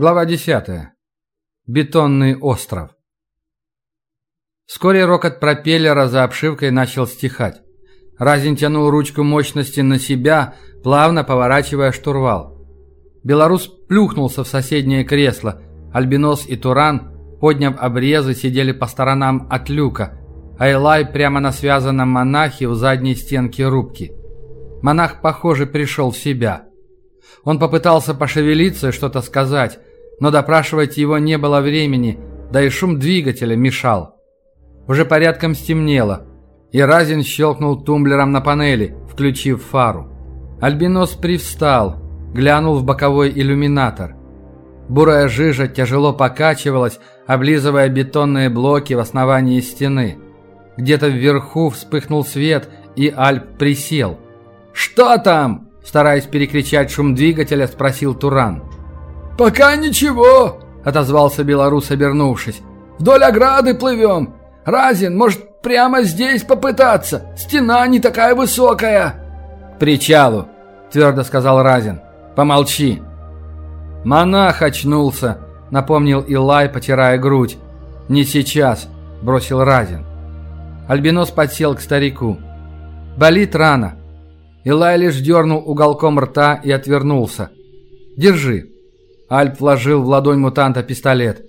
Глава 10. Бетонный остров. Вскоре рокот пропеллера за обшивкой начал стихать. Разин тянул ручку мощности на себя, плавно поворачивая штурвал. Белорус плюхнулся в соседнее кресло. Альбинос и Туран, подняв обрезы, сидели по сторонам от люка, а Элай прямо на связанном монахе у задней стенки рубки. Монах, похоже, пришел в себя. Он попытался пошевелиться и что-то сказать, но допрашивать его не было времени, да и шум двигателя мешал. Уже порядком стемнело, и Разин щелкнул тумблером на панели, включив фару. Альбинос привстал, глянул в боковой иллюминатор. Бурая жижа тяжело покачивалась, облизывая бетонные блоки в основании стены. Где-то вверху вспыхнул свет, и Альп присел. «Что там?» Стараясь перекричать шум двигателя, спросил Туран. «Пока ничего», — отозвался белорус, обернувшись. «Вдоль ограды плывем. Разин, может, прямо здесь попытаться? Стена не такая высокая». «К причалу», — твердо сказал Разин. «Помолчи». «Монах очнулся», — напомнил Илай, потирая грудь. «Не сейчас», — бросил Разин. Альбинос подсел к старику. «Болит рана». Илай лишь дернул уголком рта и отвернулся. «Держи». Альп вложил в ладонь мутанта пистолет.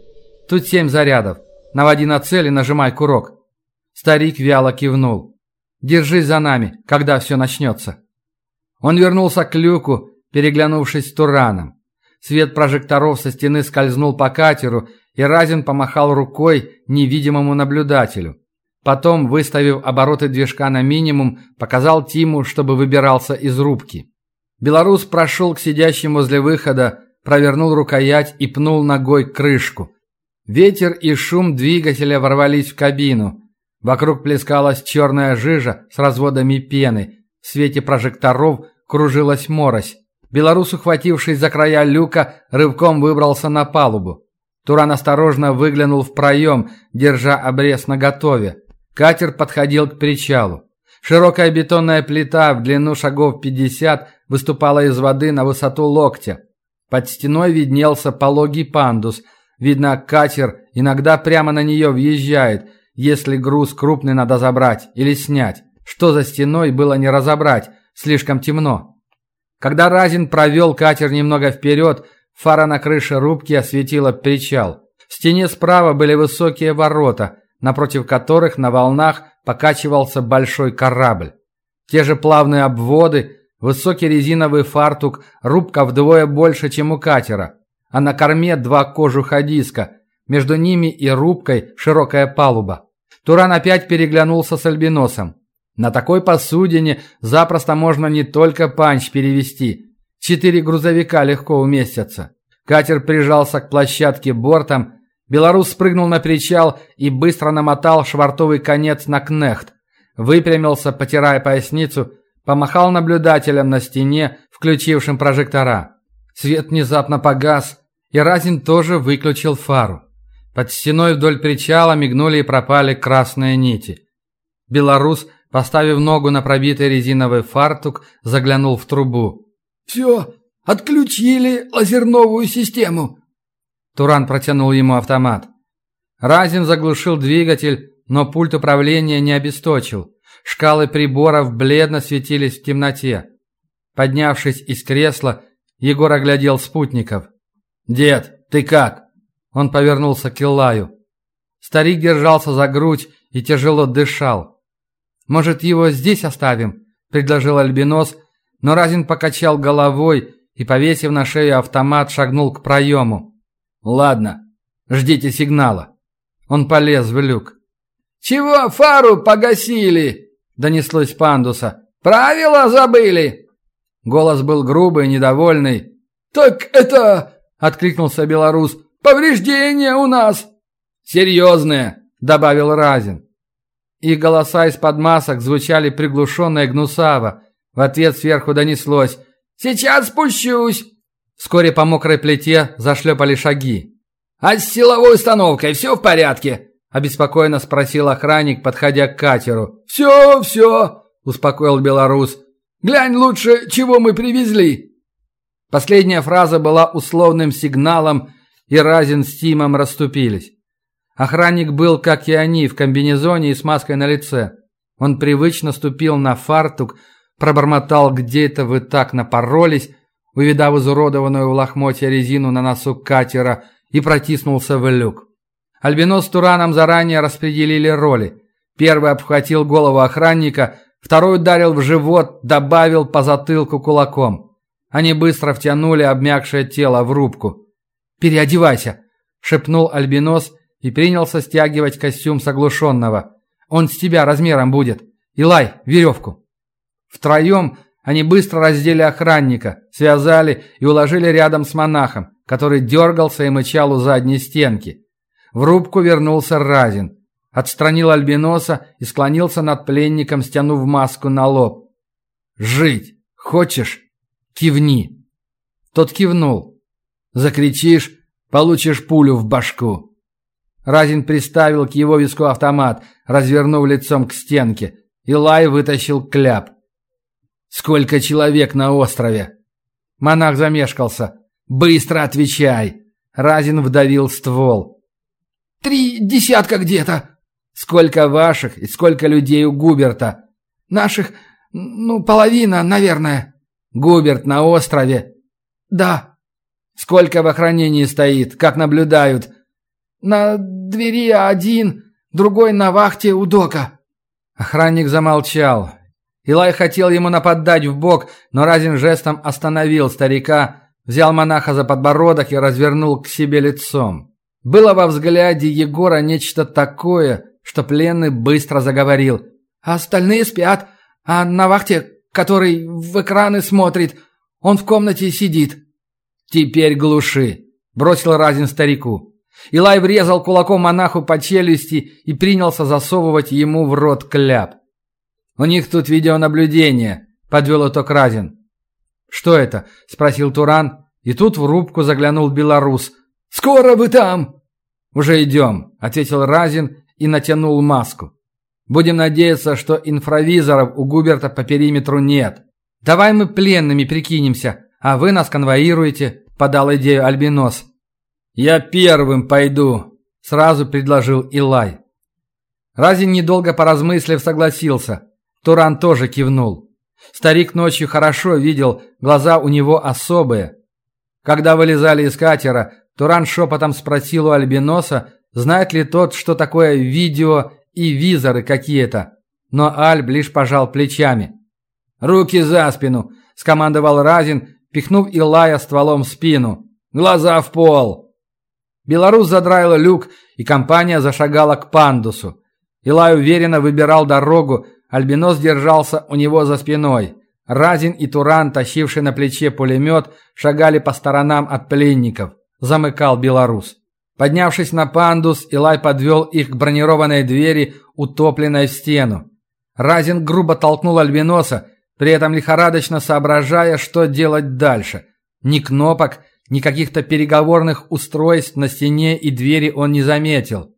«Тут семь зарядов. Наводи на цель и нажимай курок». Старик вяло кивнул. «Держись за нами, когда все начнется». Он вернулся к люку, переглянувшись с Тураном. Свет прожекторов со стены скользнул по катеру, и Разин помахал рукой невидимому наблюдателю. Потом, выставив обороты движка на минимум, показал Тиму, чтобы выбирался из рубки. Белорус прошел к сидящим возле выхода, провернул рукоять и пнул ногой крышку. Ветер и шум двигателя ворвались в кабину. Вокруг плескалась черная жижа с разводами пены. В свете прожекторов кружилась морось. Белорус, ухватившись за края люка, рывком выбрался на палубу. Туран осторожно выглянул в проем, держа обрез наготове. Катер подходил к причалу. Широкая бетонная плита в длину шагов 50 выступала из воды на высоту локтя. Под стеной виднелся пологий пандус. Видно, катер иногда прямо на нее въезжает, если груз крупный надо забрать или снять. Что за стеной было не разобрать, слишком темно. Когда Разин провел катер немного вперед, фара на крыше рубки осветила причал. В стене справа были высокие ворота, напротив которых на волнах покачивался большой корабль. Те же плавные обводы, Высокий резиновый фартук, рубка вдвое больше, чем у катера, а на корме два кожуха диска, между ними и рубкой широкая палуба. Туран опять переглянулся с альбиносом. На такой посудине запросто можно не только панч перевезти. Четыре грузовика легко уместятся. Катер прижался к площадке бортом. Белорус спрыгнул на причал и быстро намотал швартовый конец на кнехт. Выпрямился, потирая поясницу, Помахал наблюдателям на стене, включившим прожектора. Свет внезапно погас, и Разин тоже выключил фару. Под стеной вдоль причала мигнули и пропали красные нити. Белорус, поставив ногу на пробитый резиновый фартук, заглянул в трубу. «Все, отключили лазерновую систему!» Туран протянул ему автомат. Разин заглушил двигатель, но пульт управления не обесточил. Шкалы приборов бледно светились в темноте. Поднявшись из кресла, Егор оглядел спутников. «Дед, ты как?» Он повернулся к Иллаю. Старик держался за грудь и тяжело дышал. «Может, его здесь оставим?» – предложил Альбинос, но Разин покачал головой и, повесив на шею автомат, шагнул к проему. «Ладно, ждите сигнала». Он полез в люк. «Чего фару погасили?» Донеслось пандуса. «Правила забыли!» Голос был грубый, недовольный. «Так это...» — откликнулся белорус. «Повреждения у нас!» «Серьезные!» — добавил Разин. Их голоса из-под масок звучали приглушенно и гнусаво. В ответ сверху донеслось «Сейчас спущусь!» Вскоре по мокрой плите зашлепали шаги. «А с силовой установкой все в порядке?» Обеспокоенно спросил охранник, подходя к катеру. «Все, все!» – успокоил белорус. «Глянь лучше, чего мы привезли!» Последняя фраза была условным сигналом, и Разин с Тимом расступились. Охранник был, как и они, в комбинезоне и с маской на лице. Он привычно ступил на фартук, пробормотал где-то вы так напоролись, увидав изуродованную в лохмотье резину на носу катера, и протиснулся в люк. Альбинос с Тураном заранее распределили роли. Первый обхватил голову охранника, второй ударил в живот, добавил по затылку кулаком. Они быстро втянули обмякшее тело в рубку. «Переодевайся!» – шепнул Альбинос и принялся стягивать костюм с. «Он с тебя размером будет. Илай, веревку!» Втроем они быстро раздели охранника, связали и уложили рядом с монахом, который дергался и мычал у задней стенки. В рубку вернулся Разин. Отстранил Альбиноса и склонился над пленником, стянув маску на лоб. «Жить хочешь? Кивни!» Тот кивнул. «Закричишь, получишь пулю в башку!» Разин приставил к его виску автомат, развернув лицом к стенке. Илай вытащил кляп. «Сколько человек на острове?» Монах замешкался. «Быстро отвечай!» Разин вдавил ствол. «Три десятка где-то!» «Сколько ваших и сколько людей у Губерта?» «Наших, ну, половина, наверное». «Губерт на острове?» «Да». «Сколько в охранении стоит? Как наблюдают?» «На двери один, другой на вахте у дока». Охранник замолчал. Илай хотел ему нападать в бок, но Разин жестом остановил старика, взял монаха за подбородок и развернул к себе лицом. Было во взгляде Егора нечто такое, что пленный быстро заговорил. «А остальные спят, а на вахте, который в экраны смотрит, он в комнате сидит». «Теперь глуши», – бросил Разин старику. Илай врезал кулаком монаху по челюсти и принялся засовывать ему в рот кляп. «У них тут видеонаблюдение», – подвел итог Разин. «Что это?» – спросил Туран, и тут в рубку заглянул белорус. «Скоро вы там!» «Уже идем», – ответил Разин и натянул маску. «Будем надеяться, что инфравизоров у Губерта по периметру нет. Давай мы пленными прикинемся, а вы нас конвоируете», – подал идею Альбинос. «Я первым пойду», – сразу предложил Илай. Разин, недолго поразмыслив, согласился – Туран тоже кивнул. Старик ночью хорошо видел, глаза у него особые. Когда вылезали из катера, Туран шепотом спросил у Альбиноса, знает ли тот, что такое видео и визоры какие-то. Но Альб лишь пожал плечами. «Руки за спину!» – скомандовал Разин, пихнув Илая стволом в спину. «Глаза в пол!» Белорус задраил люк, и компания зашагала к пандусу. Илай уверенно выбирал дорогу, Альбинос держался у него за спиной. Разин и Туран, тащивший на плече пулемет, шагали по сторонам от пленников. Замыкал белорус. Поднявшись на пандус, Илай подвел их к бронированной двери, утопленной в стену. Разин грубо толкнул Альбиноса, при этом лихорадочно соображая, что делать дальше. Ни кнопок, ни каких-то переговорных устройств на стене и двери он не заметил.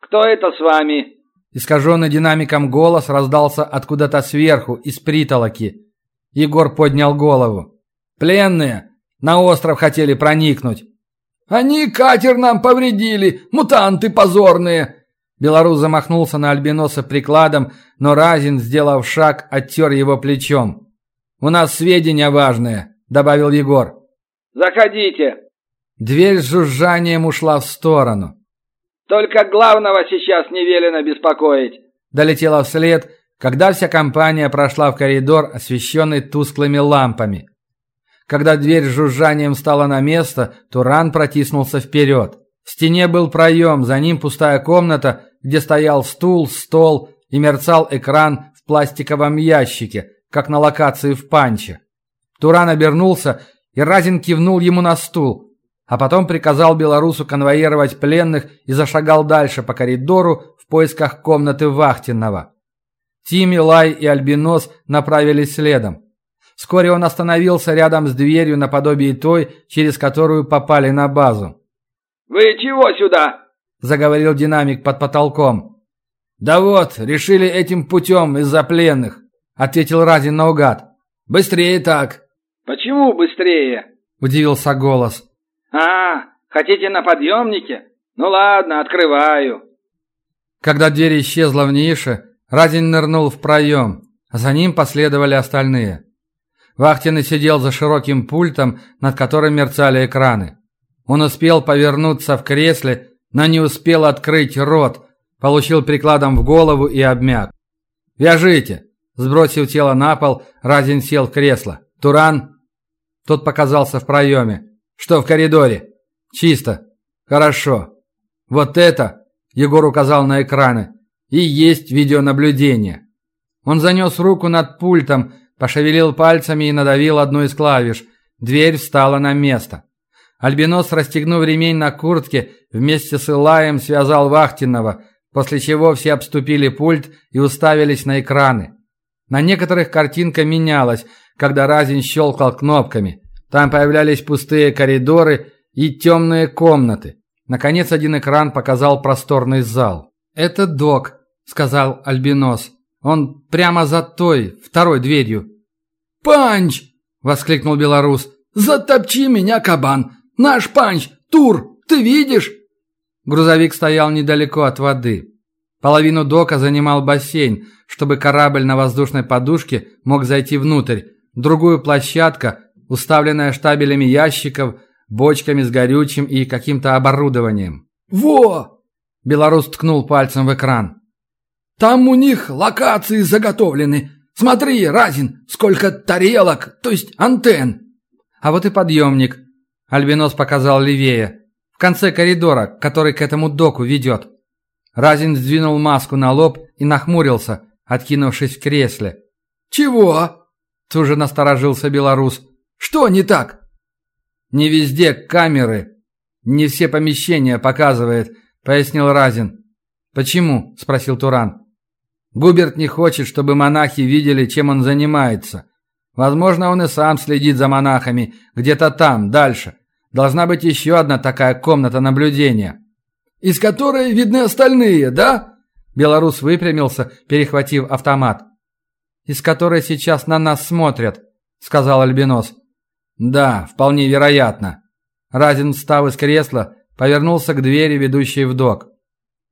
«Кто это с вами?» Искаженный динамиком голос раздался откуда-то сверху, из притолоки. Егор поднял голову. «Пленные! На остров хотели проникнуть!» «Они катер нам повредили! Мутанты позорные!» Белорус замахнулся на Альбиноса прикладом, но Разин, сделав шаг, оттер его плечом. «У нас сведения важные», — добавил Егор. «Заходите». Дверь с жужжанием ушла в сторону. Только главного сейчас не велено беспокоить. Долетела вслед, когда вся компания прошла в коридор, освещенный тусклыми лампами. Когда дверь с жужжанием стала на место, Туран протиснулся вперед. В стене был проем, за ним пустая комната, где стоял стул, стол и мерцал экран в пластиковом ящике, как на локации в панче. Туран обернулся, и Разин кивнул ему на стул а потом приказал белорусу конвоировать пленных и зашагал дальше по коридору в поисках комнаты Вахтинного. Тимми, Лай и Альбинос направились следом. Вскоре он остановился рядом с дверью наподобие той, через которую попали на базу. «Вы чего сюда?» – заговорил динамик под потолком. «Да вот, решили этим путем из-за пленных», – ответил Разин наугад. «Быстрее так». «Почему быстрее?» – удивился голос. «А, Хотите на подъемнике? Ну ладно, открываю». Когда дверь исчезла в нише, Разин нырнул в проем, за ним последовали остальные. Вахтенный сидел за широким пультом, над которым мерцали экраны. Он успел повернуться в кресле, но не успел открыть рот, получил прикладом в голову и обмяк. «Вяжите!» Сбросив тело на пол, Разин сел в кресло. «Туран?» Тот показался в проеме. «Что в коридоре?» «Чисто. Хорошо. Вот это, Егор указал на экраны, и есть видеонаблюдение». Он занес руку над пультом, пошевелил пальцами и надавил одну из клавиш. Дверь встала на место. Альбинос, расстегнув ремень на куртке, вместе с Илаем связал Вахтинного, после чего все обступили пульт и уставились на экраны. На некоторых картинка менялась, когда Разин щелкал кнопками. Там появлялись пустые коридоры и темные комнаты. Наконец один экран показал просторный зал. «Это док», — сказал Альбинос. «Он прямо за той, второй дверью». «Панч!» — воскликнул белорус. «Затопчи меня, кабан! Наш панч! Тур! Ты видишь?» Грузовик стоял недалеко от воды. Половину дока занимал бассейн, чтобы корабль на воздушной подушке мог зайти внутрь. Другую площадка, уставленная штабелями ящиков, бочками с горючим и каким-то оборудованием. «Во!» – белорус ткнул пальцем в экран. «Там у них локации заготовлены. Смотри, Разин, сколько тарелок, то есть антенн!» «А вот и подъемник», – Альбинос показал левее, в конце коридора, который к этому доку ведет. Разин сдвинул маску на лоб и нахмурился, откинувшись в кресле. «Чего?» Тут же насторожился белорус. «Что не так?» «Не везде камеры. Не все помещения показывает», — пояснил Разин. «Почему?» — спросил Туран. «Губерт не хочет, чтобы монахи видели, чем он занимается. Возможно, он и сам следит за монахами, где-то там, дальше. Должна быть еще одна такая комната наблюдения» из которой видны остальные, да?» Белорус выпрямился, перехватив автомат. «Из которой сейчас на нас смотрят», — сказал Альбинос. «Да, вполне вероятно». Разин, встав из кресла, повернулся к двери, ведущей в док.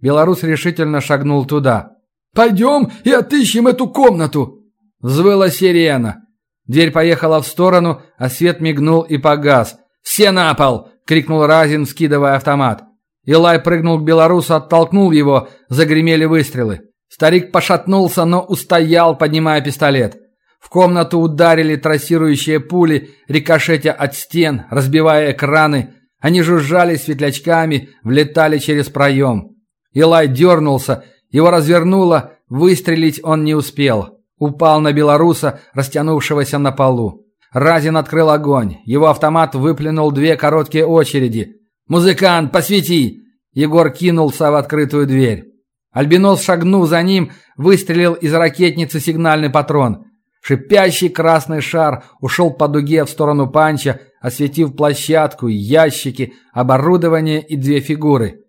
Белорус решительно шагнул туда. «Пойдем и отыщем эту комнату!» Взвыла сирена. Дверь поехала в сторону, а свет мигнул и погас. «Все на пол!» — крикнул Разин, скидывая автомат. Илай прыгнул к белорусу, оттолкнул его, загремели выстрелы. Старик пошатнулся, но устоял, поднимая пистолет. В комнату ударили трассирующие пули, рикошетя от стен, разбивая экраны. Они жужжали светлячками, влетали через проем. Илай дернулся, его развернуло, выстрелить он не успел. Упал на белоруса, растянувшегося на полу. Разин открыл огонь. Его автомат выплюнул две короткие очереди. «Музыкант, посвети!» Егор кинулся в открытую дверь. Альбинос, шагнув за ним, выстрелил из ракетницы сигнальный патрон. Шипящий красный шар ушел по дуге в сторону панча, осветив площадку, ящики, оборудование и две фигуры.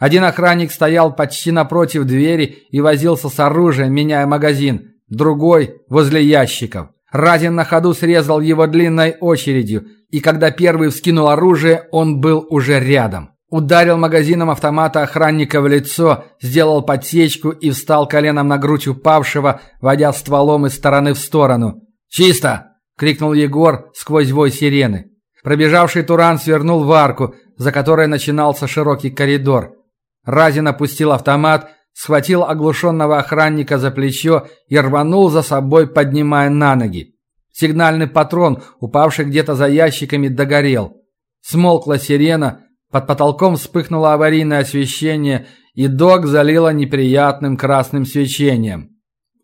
Один охранник стоял почти напротив двери и возился с оружием, меняя магазин. Другой – возле ящиков. Разин на ходу срезал его длинной очередью – и когда первый вскинул оружие, он был уже рядом. Ударил магазином автомата охранника в лицо, сделал подсечку и встал коленом на грудь упавшего, водя стволом из стороны в сторону. «Чисто!» — крикнул Егор сквозь вой сирены. Пробежавший Туран свернул в арку, за которой начинался широкий коридор. Разин опустил автомат, схватил оглушенного охранника за плечо и рванул за собой, поднимая на ноги. Сигнальный патрон, упавший где-то за ящиками, догорел. Смолкла сирена, под потолком вспыхнуло аварийное освещение, и док залило неприятным красным свечением.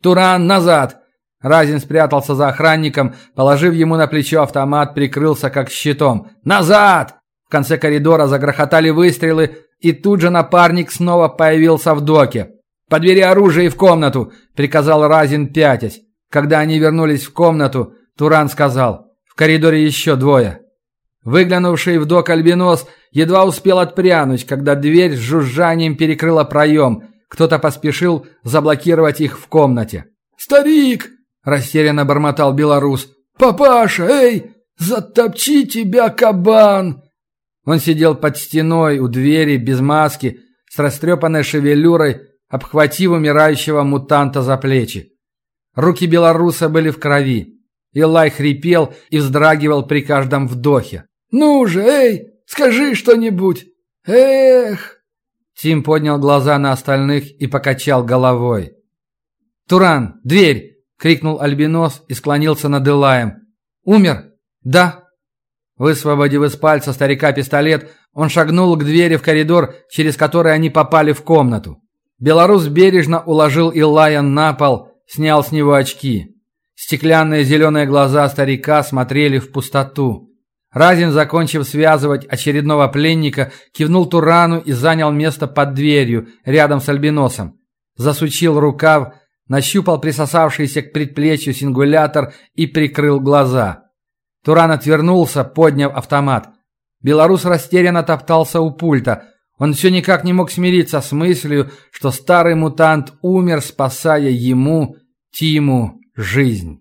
«Туран, назад!» Разин спрятался за охранником, положив ему на плечо автомат, прикрылся как щитом. «Назад!» В конце коридора загрохотали выстрелы, и тут же напарник снова появился в доке. «Подбери оружие и в комнату!» – приказал Разин, пятясь. Когда они вернулись в комнату, Туран сказал, в коридоре еще двое. Выглянувший в док альбинос едва успел отпрянуть, когда дверь с жужжанием перекрыла проем. Кто-то поспешил заблокировать их в комнате. «Старик!» – растерянно бормотал белорус. «Папаша, эй! Затопчи тебя, кабан!» Он сидел под стеной у двери без маски, с растрепанной шевелюрой, обхватив умирающего мутанта за плечи. Руки белоруса были в крови. Илай хрипел и вздрагивал при каждом вдохе. «Ну же, эй, скажи что-нибудь! Эх!» Тим поднял глаза на остальных и покачал головой. «Туран, дверь!» — крикнул Альбинос и склонился над Илаем. «Умер?» «Да». Высвободив из пальца старика пистолет, он шагнул к двери в коридор, через который они попали в комнату. Белорус бережно уложил Илая на пол, снял с него очки. Стеклянные зеленые глаза старика смотрели в пустоту. Разин, закончив связывать очередного пленника, кивнул Турану и занял место под дверью, рядом с Альбиносом. Засучил рукав, нащупал присосавшийся к предплечью сингулятор и прикрыл глаза. Туран отвернулся, подняв автомат. Белорус растерянно топтался у пульта. Он все никак не мог смириться с мыслью, что старый мутант умер, спасая ему, Тиму, жизнь.